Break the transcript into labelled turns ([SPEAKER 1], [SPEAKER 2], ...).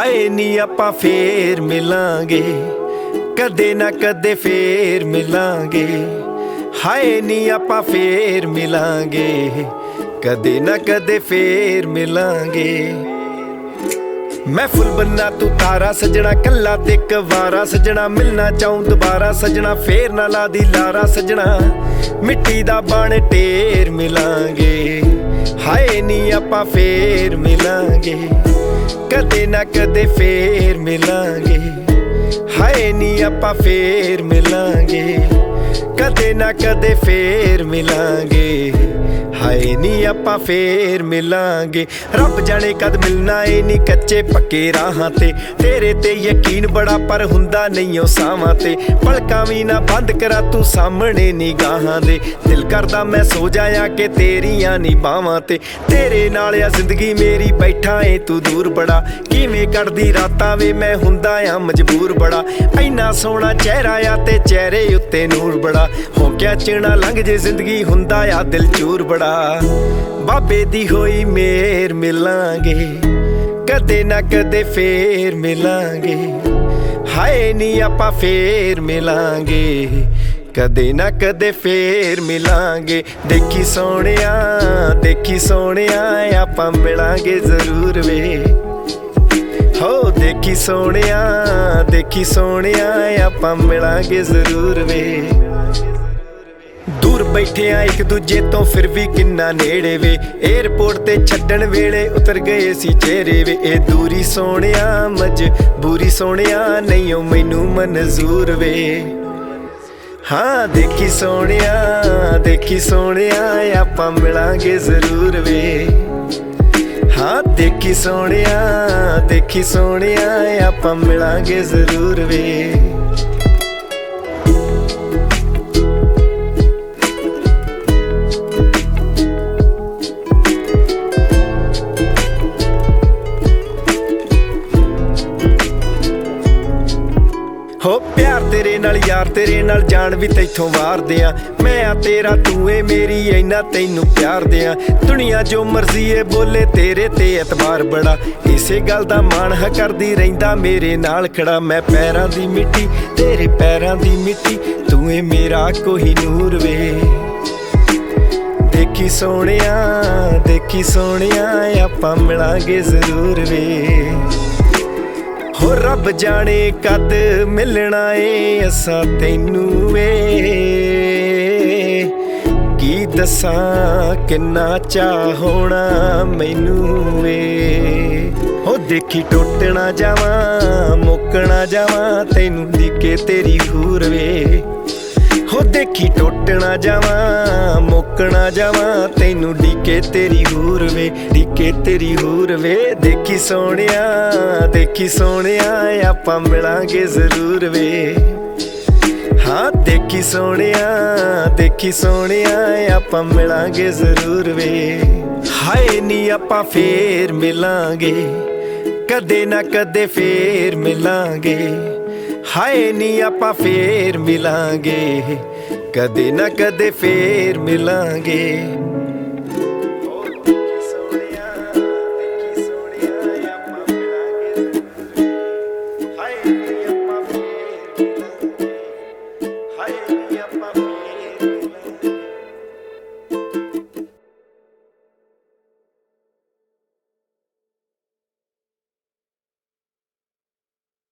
[SPEAKER 1] ਹਾਏ ਨੀ ਆਪਾਂ ਫੇਰ ਮਿਲਾਂਗੇ। ਕਦੇ ਨਾ ਕਦੇ ਫੇਰ ਮਿਲਾਂਗੇ। ਹਾਏ ਨੀ ਆਪਾਂ ਫੇਰ ਮਿਲਾਂਗੇ। ਕਦੇ ਨਾ ਕਦੇ ਫੇਰ ਮਿਲਾਂਗੇ। ਮੈਂ ਫੁੱਲ ਬੰਨਾ ਤੂੰ ਤਾਰਾ ਸਜਣਾ, ਕੱਲਾ ਤੇ ਕਵਾਰਾ ਸਜਣਾ। ਮਿਲਣਾ ਚਾਹੂੰ ਦੁਬਾਰਾ ਸਜਣਾ, ਫੇਰ ਨਾ ਲਾ ਦੀ ਲਾਰਾ ਸਜਣਾ। ਮਿੱਟੀ ਦਾ ਬਣ ਢੇਰ ਮਿਲਾਂਗੇ। ਹਾਏ ਨਹੀਂ ਆਪਾਂ ਫੇਰ ਮਿਲਾਂਗੇ। ਕਦੇ ਨਾ ਕਦੇ ਫੇਰ ਮਿਲਾਂਗੇ। ਹਾਏ ਨੀ ਆਪਾਂ ਫੇਰ ਮਿਲਾਂਗੇ। ਕਦੇ ਨਾ ਕਦੇ ਫੇਰ ਮਿਲਾਂਗੇ। ਹਾਏ ਨੀ ਆਪਾਂ ਫੇਰ ਮਿਲਾਂਗੇ। ਰੱਬ ਜਾਣੇ ਕਦ ਮਿਲਣਾ ਏ ਨੀ ਕੱਚੇ ਪੱਕੇ ਰਾਹਾਂ ਤੇ। ਤੇਰੇ ਤੇ ਯਕੀਨ ਬੜਾ, ਪਰ ਹੁੰਦਾ ਨਹੀਂ ਉਹ ਸਾਵਾਂ ਤੇ। ਪਲਕਾਂ ਵੀ ਨਾ ਬੰਦ ਕਰਾ ਤੂੰ ਸਾਹਮਣੇ ਨਿਗਾਹਾਂ ਦੇ। ਦਿਲ ਕਰਦਾ ਮੈਂ ਸੋ ਜਾਇਆ ਕਿ ਤੇਰੀਆਂ ਨੀ ਬਾਹਾਂ ਤੇ। ਤੇਰੇ ਨਾਲ ਆ ਜ਼ਿੰਦਗੀ ਮੇਰੀ, ਬੈਠਾ ਏ ਤੂੰ ਦੂਰ ਬੜਾ। ਕਿਵੇਂ ਕੱਢਦੀ ਰਾਤਾਂ ਵੇ, ਮੈਂ ਹੁੰਦਾ ਆ ਮਜਬੂਰ ਬੜਾ। ਐਨਾ ਸੋਹਣਾ ਚਿਹਰਾ ਆ ਤੇ ਚਿਹਰੇ ਉੱਤੇ ਨੂਰ ਬੜਾ। ਹੋ ਗਿਆ ਚਿਣਾ ਲੰਘ ਜੇ ਜ਼ਿੰਦਗੀ ਹੁੰਦਾ ਆ, ਦਿਲ ਚੂਰ ਬੜਾ। ਬਾਬੇ ਦੀ ਹੋਈ ਮੇਰ ਮਿਲਾਂਗੇ, ਕਦੇ ਨਾ ਕਦੇ ਫੇਰ ਮਿਲਾਂਗੇ। ਹਾਏ ਨੀ ਆਪਾਂ ਫੇਰ ਮਿਲਾਂਗੇ, ਕਦੇ ਨਾ ਕਦੇ ਫੇਰ ਮਿਲਾਂਗੇ। ਦੇਖੀ ਸੋਹਣਿਆ ਦੇਖੀ ਸੋਹਣਿਆ, ਆਪਾਂ ਮਿਲਾਂਗੇ ਜ਼ਰੂਰ ਵੇ। ਹੋ, ਦੇਖੀ ਸੋਹਣਿਆ ਦੇਖੀ ਸੋਹਣਿਆ, ਆਪਾਂ ਮਿਲਾਂਗੇ ਜ਼ਰੂਰ ਵੇ। ਦੂਰ ਬੈਠੇ ਆ ਇੱਕ ਦੂਜੇ ਤੋਂ ਫਿਰ ਵੀ ਕਿੰਨਾ ਨੇੜੇ ਵੇ। 에어ਪੋਰਟ ਤੇ ਛੱਡਣ ਵੇਲੇ ਉਤਰ ਗਏ ਸੀ ਚਿਹਰੇ ਵੇ। ਇਹ ਦੂਰੀ ਸੋਹਣਿਆ ਮਜਬੂਰੀ ਸੋਹਣਿਆ ਨਹੀਂ, ਉਹ ਮੈਨੂੰ ਮਨਜ਼ੂਰ ਵੇ। ਹਾਂ, ਦੇਖੀ ਸੋਹਣਿਆ ਦੇਖੀ ਸੋਹਣਿਆ, ਆਪਾਂ ਮਿਲਾਂਗੇ ਜ਼ਰੂਰ ਵੇ। ਹਾਂ, ਦੇਖੀ ਸੋਹਣਿਆ ਦੇਖੀ ਸੋਹਣਿਆ, ਆਪਾਂ ਮਿਲਾਂਗੇ ਜ਼ਰੂਰ ਵੇ। ਪਿਆਰ ਤੇਰੇ ਨਾਲ ਯਾਰ, ਤੇਰੇ ਨਾਲ ਜਾਨ ਵੀ ਤੈਥੋਂ ਵਾਰਦੇ ਆ ਮੈਂ ਆ ਤੇਰਾ, ਤੂੰ ਏ ਮੇਰੀ ਐਨਾ ਤੈਨੂੰ ਪਿਆਰ ਦਿਆਂ। ਦੁਨੀਆ ਜੋ ਮਰਜ਼ੀ ਏ ਬੋਲੇ, ਤੇਰੇ ਤੇ ਇਤਬਾਰ ਬੜਾ। ਇਸੇ ਗੱਲ ਦਾ ਮਾਣ ਹ ਕਰਦੀ ਰਹਿੰਦਾ, ਮੇਰੇ ਨਾਲ ਖੜਾ। ਮੈਂ ਪੈਰਾਂ ਦੀ ਮਿੱਟੀ, ਤੇਰੇ ਪੈਰਾਂ ਦੀ ਮਿੱਟੀ, ਤੂੰ ਏ ਮੇਰਾ ਕੋਈ ਨੂਰ ਵੇ। ਦੇਖੀ ਸੋਹਣਿਆ ਦੇਖੀ ਸੋਹਣਿਆ, ਆਪਾਂ ਮਿਲਾਂਗੇ ਜ਼ਰੂਰ ਵੇ। ਹੋ ਰੱਬ ਜਾਣੇ ਕਦ ਮਿਲਣਾ ਏ, ਅਸਾਂ ਤੈਨੂੰ ਵੇ ਕੀ ਦੱਸਾਂ ਕਿੰਨਾ ਚਾਹ ਹੋਣਾ ਮੈਨੂੰ ਏ। ਹੋ ਦੇਖੀ ਟੁੱਟਣਾ ਜਾਵਾਂ ਮੁੱਕਣਾ ਜਾਵਾਂ, ਤੈਨੂੰ ਦਿਕੇ ਤੇਰੀ ਹੂਰ ਵੇ। ਹੋ ਦੇਖੀ ਟੁੱਟਣਾ ਜਾਵਾਂ, ਮੁੱਕਣਾ ਜਾਵਾਂ, ਤੈਨੂੰ ਡੀਕੇ ਤੇਰੀ ਹੂਰ ਵੇ, ਡੀਕੇ ਤੇਰੀ ਹੂਰ ਵੇ। ਦੇਖੀ ਸੋਹਣਿਆ ਦੇਖੀ ਸੋਹਣਿਆ, ਆਪਾਂ ਮਿਲਾਂਗੇ ਜ਼ਰੂਰ ਵੇ। ਹਾਂ, ਦੇਖੀ ਸੋਹਣਿਆ ਦੇਖੀ ਸੋਹਣਿਆ, ਆਪਾਂ ਮਿਲਾਂਗੇ ਜ਼ਰੂਰ ਵੇ। ਹਾਏ ਨੀ ਆਪਾਂ ਫੇਰ ਮਿਲਾਂਗੇ, ਕਦੇ ਨਾ ਕਦੇ ਫੇਰ ਮਿਲਾਂਗੇ। ਹਾਏ ਨੀ ਆਪਾਂ ਫੇਰ ਮਿਲਾਂਗੇ। ਕਦੇ ਨਾ ਕਦੇ ਫੇਰ ਮਿਲਾਂਗੇ।